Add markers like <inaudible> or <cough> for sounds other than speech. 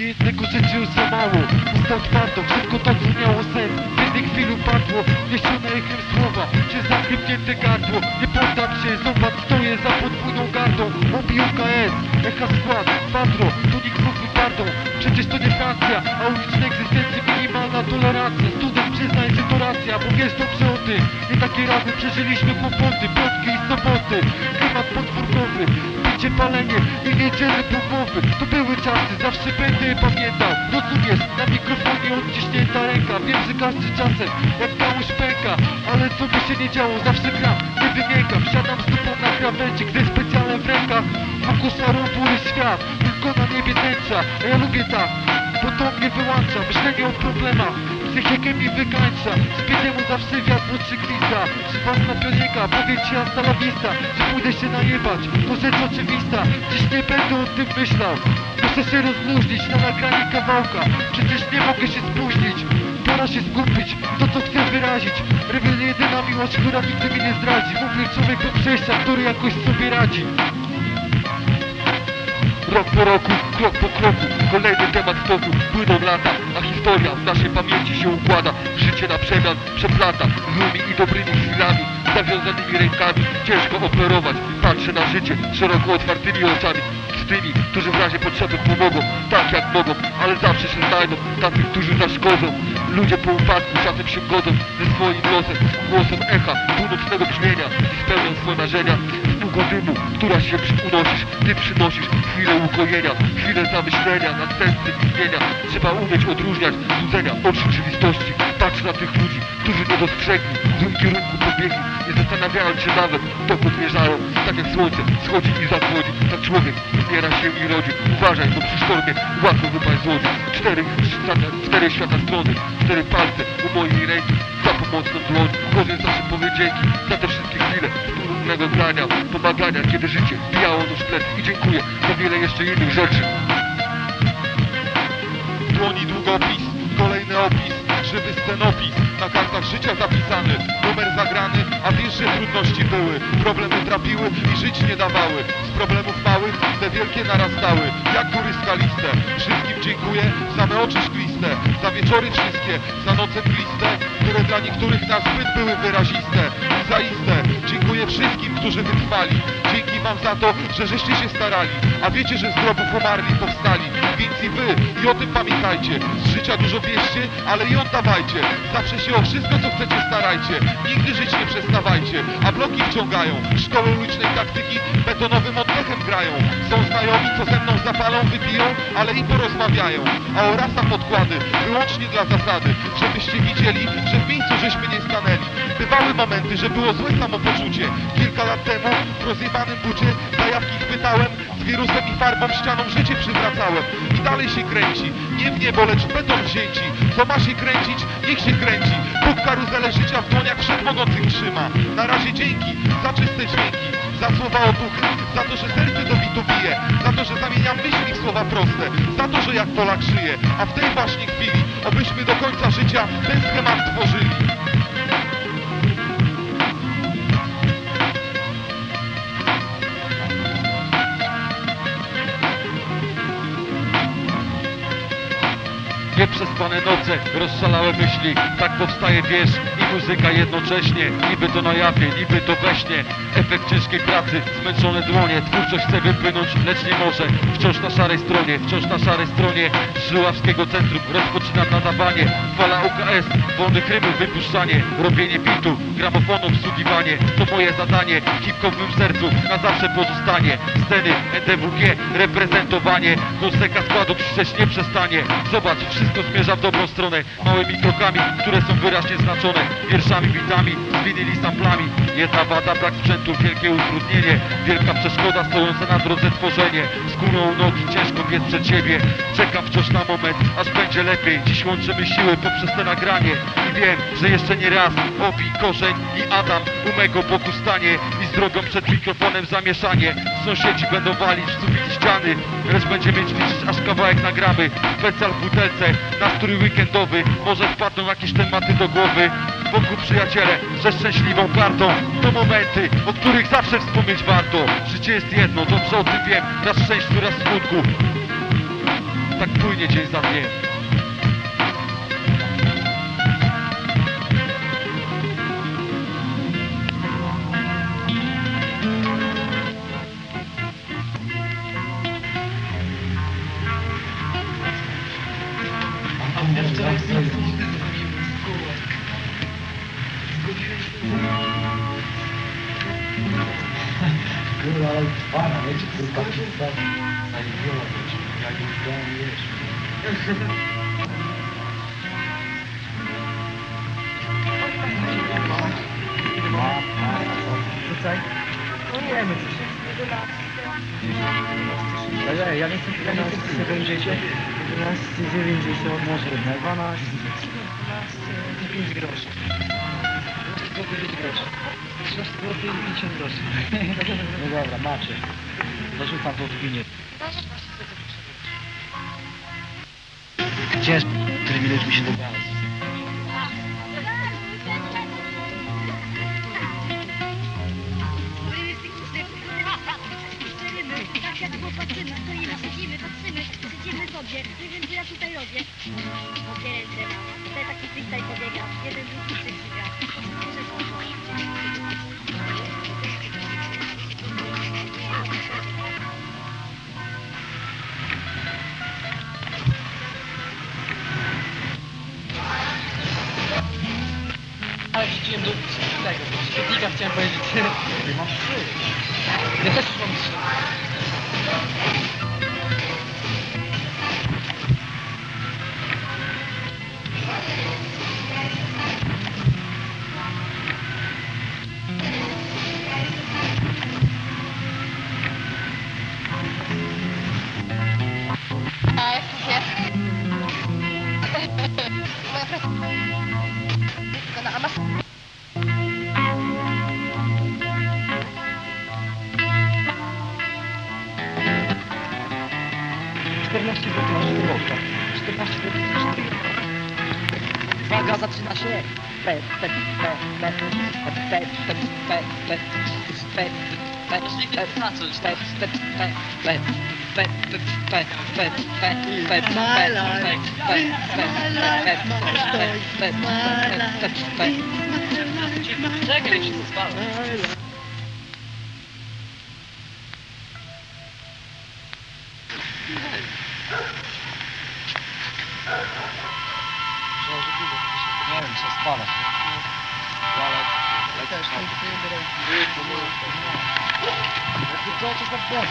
Niejednego życia już za mało. Usta twardo, wszystko tak brzmiało sen. W jednej chwili upadło Niesione echem słowa Przez zakrypnięte gardło. Nie poddam się, zobacz stoję za podwójną gardą. Mobi UKS, echa skład, patro To nikt mógł gardą Przecież to nie Francja A ulicznej egzystencji minimalna tolerancja. Student przyznaj, że to racja Bo wiesz dobrze o tym. Nie takie razy przeżyliśmy kłopoty Piątki i soboty. Klimat podwórkowy Picie palenie i niedzielne połowy To były czasy, zawsze będę pamiętał. Rozumiesz, na mikrofonie odciśnięta ręka. Wiem, że każdy czasem jak gałąź pęka Ale co by się nie działo, zawsze gram Nie wymiękam, siadam z dupą na krawędzi Gdy specjalne w rękach. Wokół szarą bury świat Tylko na niebie tęcza. Ja lubię tak bo to mnie wyłącza, myślenie o problemach Psychikę mi wykańcza. Zbytemu zawsze wiatr podkrzykwista Żywotna pionika, powiedz ci hasta la vista Że pójdę się najebać, to rzecz oczywista. Dziś nie będę o tym myślał. Muszę się rozluźnić na nagranie kawałka. Przecież nie mogę się spóźnić. Pora się skupić, to co chcę wyrazić. Rewel jedyna miłość, która nigdy mnie nie zdradzi. Mówię człowiek do przejścia, który jakoś sobie radzi. Rok po roku, krok po kroku, kolejny temat w toku Płyną lata, a historia w naszej pamięci się układa. Życie na przemian przeplata. Złymi i dobrymi chwilami Zawiązanymi rękami. Ciężko operować. Patrzę na życie szeroko otwartymi oczami. Z tymi, którzy w razie potrzeby pomogą. Tak jak mogą, ale zawsze się znajdą. Tacy, którzy zaszkodzą. Ludzie po upadku czasem się godzą ze swoim losem. Głosem echa północnego brzmienia. I spełnią swoje marzenia długo dymu, która się unosisz. Ty przynosisz chwilę ukojenia Chwilę zamyślenia, następcy istnienia Trzeba umieć odróżniać złudzenia od rzeczywistości. Patrz na tych ludzi, którzy nie dostrzegli W złym kierunku pobiegli. Nie zastanawiając się nawet, dokąd zmierzają. Tak jak słońce schodzi i zachodzi Tak człowiek umiera się i rodzi. Uważaj, bo przy sztormie łatwo wypaść z łodzi Cztery, cztery świata strony Cztery palce u mojej ręki Za pomocną dłoń. Zawsze powie dzięki Za te wszystkie chwile wspólnego grania Pomagania, kiedy życie bijało nóż plec I dziękuję za wiele jeszcze innych rzeczy. Dłoni długopis, kolejny opis, żywy scenopis, na kartach życia zapisany, numer zagrany, a wiesz, że trudności były, problemy trapiły i żyć nie dawały, z problemów małych te wielkie narastały, jak góry skaliste, wszystkim dziękuję za me oczy szkliste, za wieczory wszystkie, za noce mgliste, które dla niektórych nas zbyt były wyraziste i zaiste, dziękuję wszystkim, którzy wytrwali, dzięki wam za to, że żeście się starali, a wiecie, że z grobów umarli powstali, więc i wy, i o tym pamiętajcie, z życia dużo bierzcie, ale i zawsze się o wszystko, co chcecie starajcie, nigdy żyć nie przestawajcie, a bloki wciągają, szkoły ulicznej taktyki betonowym oddechem grają, są znajomi, co ze mną zapalą, wypiją, ale i porozmawiają, a o rasach podkłady, wyłącznie dla zasady, żebyście widzieli, że w żeśmy nie stanęli, bywały momenty, że było złe samopoczucie, kilka lat temu w rozjebanym bucie zajawki chwytałem, z wirusem i farbą ścianą życie przywracałem. I dalej się kręci, nie w niebo, lecz beton wzięci, co ma się kręcić, niech się kręci, Bóg karuzelę życia w dłoniach wszechmogących trzyma, na razie dzięki za czyste dźwięki, za słowa otuchy, za to, że serce do bitu bije, za to, że zamieniam myśli w słowa proste, za to, że jak Polak żyje, a w tej właśnie chwili, obyśmy do końca życia ten schemat tworzyli. Nieprzespane noce, rozszalałe myśli Tak powstaje wiersz muzyka jednocześnie Niby to na jawie, niby to we śnie. Efekt ciężkiej pracy, zmęczone dłonie Twórczość chce wypłynąć, lecz nie może. Wciąż na szarej stronie, wciąż na szarej stronie Żuławskiego centrum rozpoczyna nadawanie Fala UKS, wolnych rymów wypuszczanie. Robienie bitu, gramofonu obsługiwanie. To moje zadanie, w mym sercu Na zawsze pozostanie. Sceny, NDWG, reprezentowanie. Koseka składu krzyczeć nie przestanie. Zobacz, wszystko zmierza w dobrą stronę. Małymi krokami, które są wyraźnie znaczone Wierszami, bitami, zwinili samplami. Jedna wada, brak sprzętu, wielkie utrudnienie. Wielka przeszkoda stojąca na drodze tworzenie. Skórą nogi, ciężko biec przed siebie. Czekam wciąż na moment, aż będzie lepiej. Dziś łączymy siły poprzez te nagranie. I wiem, że jeszcze nie raz Obi, Korzeń i Adam u mego boku stanie I drogą przed mikrofonem zamieszanie. Sąsiedzi będą walić w sufit ściany. Lecz będzie mieć liczyć aż kawałek nagramy. Specjal w butelce, nastrój weekendowy Może wpadną jakieś tematy do głowy Wokół przyjaciele, ze szczęśliwą kartą. To momenty, o których zawsze wspomnieć warto. Życie jest jedno, dobrze o tym wiem. Raz szczęściu, raz smutku. Tak płynie dzień za dniem Para, né? Tipo, tá aqui, sabe? Aí viola, tipo, e aí o dom e Ale ja nie chcę 11,70 11,90 może 12 5 groszy. 5 groszy. 3 zł i 50 groszy. No dobra, macie. Dorzucam to w gminie. Ciężko, który minut mi się. Tak stoimy, siedzimy, patrzymy, siedzimy sobie, nie wiem co ja tutaj robię. Obie ręce mam, tutaj taki freestyle pobiega, jeden drugi przekrzyga. d'autres blagues. Je te dis <laughs> 14 zł masz zdrowka. 14 zł masz zdrowka. Uwaga, zaczyna się. Pe, pe, pe, pe, pe, pe, pe, pe, pe, pe, pe, pe, pe, pe, pe, pe, pe, pe, pe, Nie wiem, trzeba spalać. Walać. Lecisz na to. Jakie to, co za błąd?